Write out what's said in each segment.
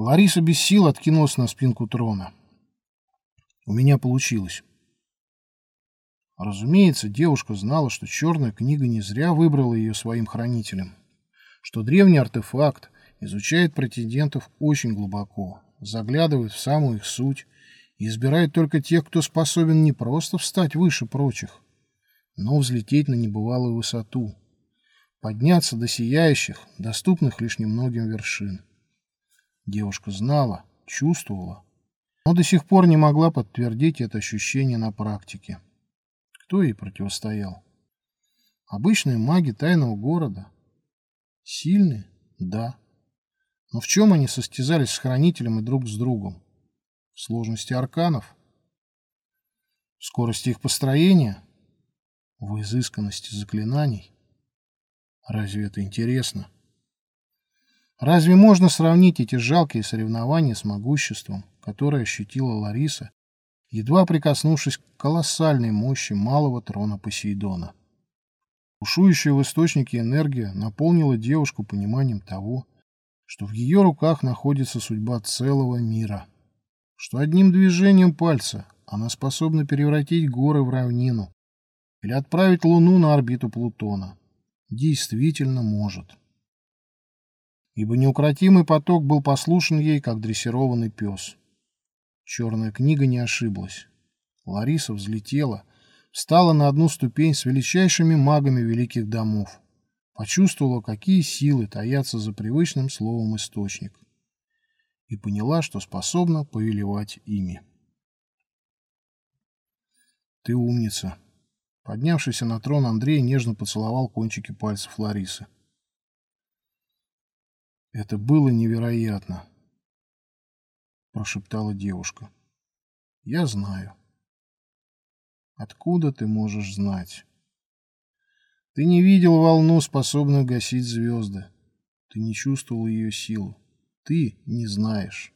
Лариса без сил откинулась на спинку трона. У меня получилось. Разумеется, девушка знала, что черная книга не зря выбрала ее своим хранителем, что древний артефакт изучает претендентов очень глубоко, заглядывает в самую их суть и избирает только тех, кто способен не просто встать выше прочих, но взлететь на небывалую высоту, подняться до сияющих, доступных лишь немногим вершин. Девушка знала, чувствовала, но до сих пор не могла подтвердить это ощущение на практике. Кто ей противостоял? Обычные маги тайного города. Сильные? Да. Но в чем они состязались с хранителем и друг с другом? В сложности арканов? В скорости их построения? В изысканности заклинаний? Разве это интересно? Разве можно сравнить эти жалкие соревнования с могуществом, которое ощутила Лариса, едва прикоснувшись к колоссальной мощи малого трона Посейдона? Ушующая в источнике энергия наполнила девушку пониманием того, что в ее руках находится судьба целого мира, что одним движением пальца она способна превратить горы в равнину или отправить Луну на орбиту Плутона. Действительно может. Ибо неукротимый поток был послушен ей, как дрессированный пес. Черная книга не ошиблась. Лариса взлетела, встала на одну ступень с величайшими магами великих домов почувствовала, какие силы таятся за привычным словом «источник», и поняла, что способна повелевать ими. «Ты умница!» Поднявшийся на трон Андрей нежно поцеловал кончики пальцев Ларисы. «Это было невероятно!» прошептала девушка. «Я знаю». «Откуда ты можешь знать?» Ты не видел волну, способную гасить звезды. Ты не чувствовал ее силу. Ты не знаешь.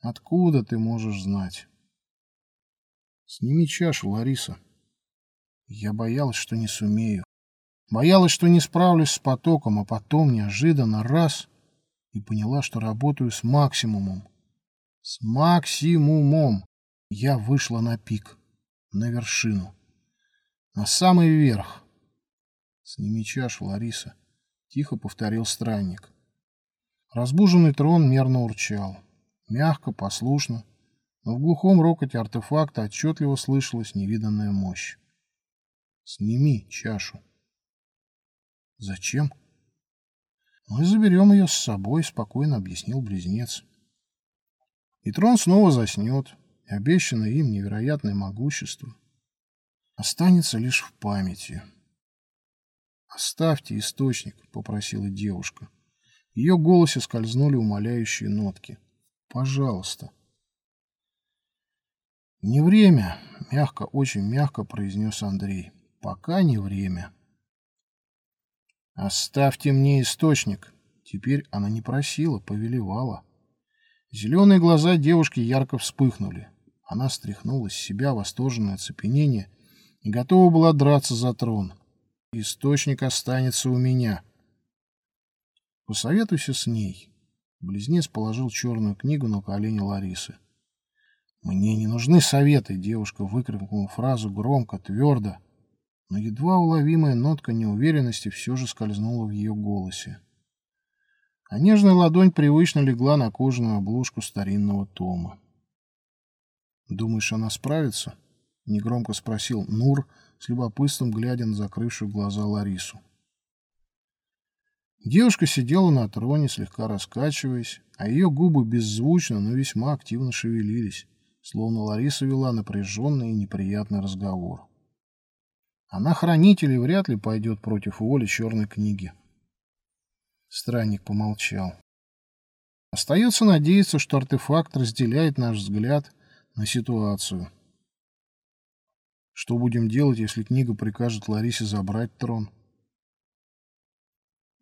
Откуда ты можешь знать? Сними чашу, Лариса. Я боялась, что не сумею. Боялась, что не справлюсь с потоком, а потом неожиданно раз и поняла, что работаю с максимумом. С максимумом. Я вышла на пик, на вершину. На самый верх. Сними чашу, Лариса, тихо повторил странник. Разбуженный трон мерно урчал. Мягко, послушно, но в глухом рокоте артефакта отчетливо слышалась невиданная мощь. Сними чашу. Зачем? Мы заберем ее с собой, спокойно объяснил близнец. И трон снова заснет, и обещанное им невероятное могущество — останется лишь в памяти. «Оставьте источник», — попросила девушка. В ее голосе скользнули умоляющие нотки. «Пожалуйста». «Не время», — мягко, очень мягко произнес Андрей. «Пока не время». «Оставьте мне источник». Теперь она не просила, повелевала. Зеленые глаза девушки ярко вспыхнули. Она стряхнула с себя восторженное оцепенение и готова была драться за трон. Источник останется у меня. Посоветуйся с ней. Близнец положил черную книгу на колени Ларисы. «Мне не нужны советы», — девушка выкрикнула фразу громко, твердо, но едва уловимая нотка неуверенности все же скользнула в ее голосе. А нежная ладонь привычно легла на кожаную обложку старинного тома. «Думаешь, она справится?» — негромко спросил Нур, с любопытством глядя на закрывшую глаза Ларису. Девушка сидела на троне, слегка раскачиваясь, а ее губы беззвучно, но весьма активно шевелились, словно Лариса вела напряженный и неприятный разговор. Она хранитель и вряд ли пойдет против воли черной книги. Странник помолчал. Остается надеяться, что артефакт разделяет наш взгляд на ситуацию. Что будем делать, если книга прикажет Ларисе забрать трон?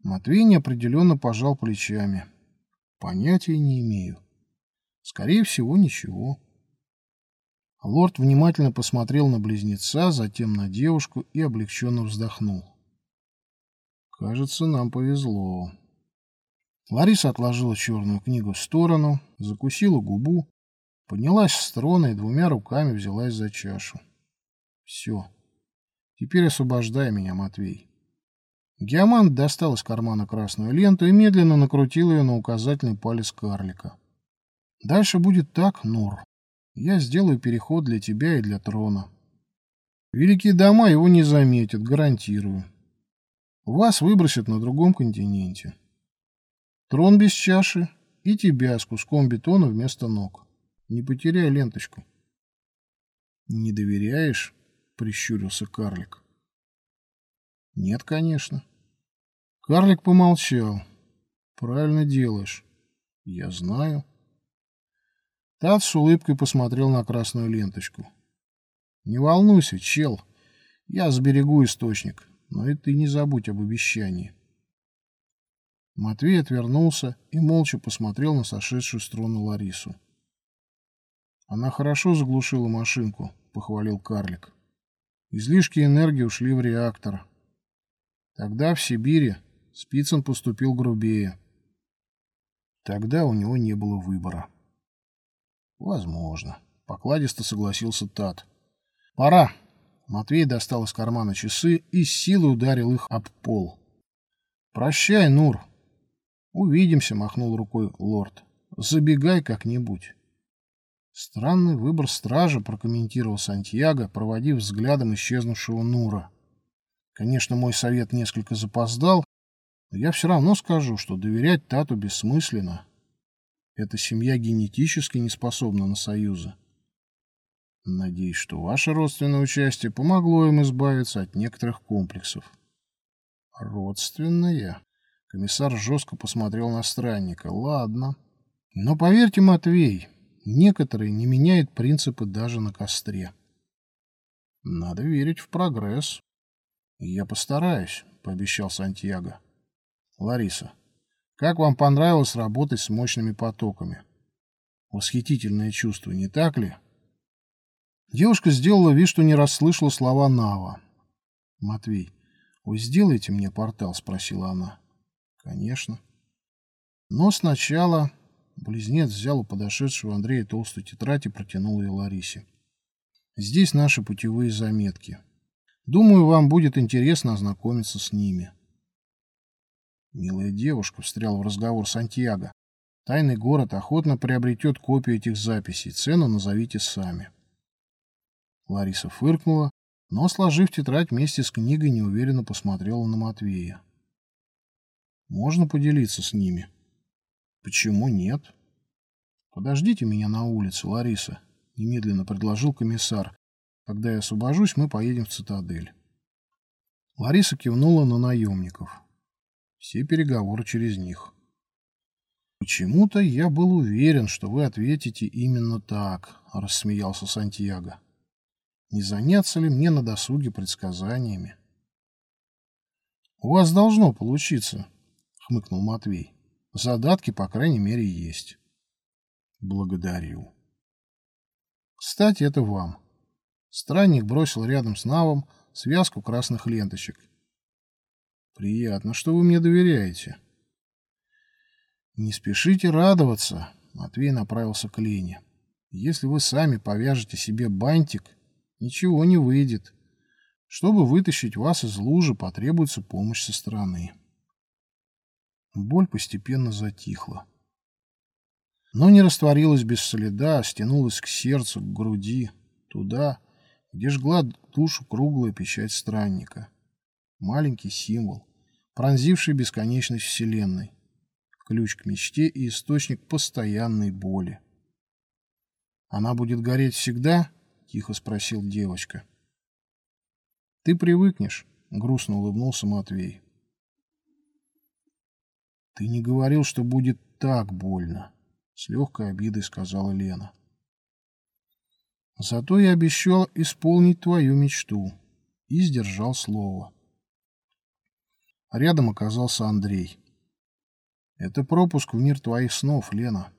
Матвей неопределенно пожал плечами. Понятия не имею. Скорее всего, ничего. Лорд внимательно посмотрел на близнеца, затем на девушку и облегченно вздохнул. Кажется, нам повезло. Лариса отложила черную книгу в сторону, закусила губу, поднялась с трона и двумя руками взялась за чашу. Все. Теперь освобождай меня, Матвей. Геомант достал из кармана красную ленту и медленно накрутил ее на указательный палец карлика. Дальше будет так, Нур. Я сделаю переход для тебя и для трона. Великие дома его не заметят, гарантирую. Вас выбросят на другом континенте. Трон без чаши и тебя с куском бетона вместо ног. Не потеряй ленточку. Не доверяешь? Прищурился карлик. Нет, конечно. Карлик помолчал. Правильно делаешь. Я знаю. Тат с улыбкой посмотрел на красную ленточку. Не волнуйся, чел. Я сберегу источник, но и ты не забудь об обещании. Матвей отвернулся и молча посмотрел на сошедшую с трона Ларису. Она хорошо заглушила машинку, похвалил карлик. Излишки энергии ушли в реактор. Тогда в Сибири Спицын поступил грубее. Тогда у него не было выбора. Возможно. Покладисто согласился Тат. Пора. Матвей достал из кармана часы и с силой ударил их об пол. Прощай, Нур. Увидимся, махнул рукой лорд. Забегай как-нибудь. Странный выбор стража, прокомментировал Сантьяго, проводив взглядом исчезнувшего Нура. Конечно, мой совет несколько запоздал, но я все равно скажу, что доверять Тату бессмысленно. Эта семья генетически не способна на союзы. Надеюсь, что ваше родственное участие помогло им избавиться от некоторых комплексов. Родственное? Комиссар жестко посмотрел на странника. Ладно. Но поверьте, Матвей, некоторые не меняют принципы даже на костре. Надо верить в прогресс. Я постараюсь, пообещал Сантьяго. Лариса, как вам понравилось работать с мощными потоками? Восхитительное чувство, не так ли? Девушка сделала вид, что не расслышала слова Нава. Матвей, вы сделаете мне портал? спросила она. Конечно. Но сначала близнец взял у подошедшего Андрея толстую тетрадь и протянул ее Ларисе. Здесь наши путевые заметки. Думаю, вам будет интересно ознакомиться с ними. Милая девушка встрял в разговор Сантьяго. Тайный город охотно приобретет копию этих записей. Цену назовите сами. Лариса фыркнула, но, сложив тетрадь вместе с книгой, неуверенно посмотрела на Матвея. Можно поделиться с ними? Почему нет? Подождите меня на улице, Лариса, немедленно предложил комиссар. Когда я освобожусь, мы поедем в цитадель. Лариса кивнула на наемников. Все переговоры через них. Почему-то я был уверен, что вы ответите именно так, рассмеялся Сантьяго. Не заняться ли мне на досуге предсказаниями? У вас должно получиться, хмыкнул Матвей. Задатки, по крайней мере, есть. Благодарю. Кстати, это вам. Странник бросил рядом с Навом связку красных ленточек. Приятно, что вы мне доверяете. Не спешите радоваться, Матвей направился к Лене. Если вы сами повяжете себе бантик, ничего не выйдет. Чтобы вытащить вас из лужи, потребуется помощь со стороны. Боль постепенно затихла. Но не растворилась без следа, а стянулась к сердцу, к груди, туда, где жгла душу круглая печать странника маленький символ, пронзивший бесконечность Вселенной, ключ к мечте и источник постоянной боли. «Она будет гореть всегда?» — тихо спросил девочка. «Ты привыкнешь», — грустно улыбнулся Матвей. «Ты не говорил, что будет так больно», — с легкой обидой сказала Лена. «Зато я обещал исполнить твою мечту» и сдержал слово. Рядом оказался Андрей. «Это пропуск в мир твоих снов, Лена».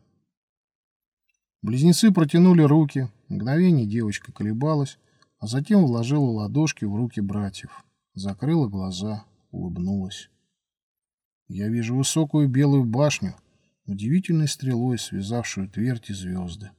Близнецы протянули руки. Мгновение девочка колебалась, а затем вложила ладошки в руки братьев. Закрыла глаза, улыбнулась. Я вижу высокую белую башню, удивительной стрелой связавшую твердь и звезды.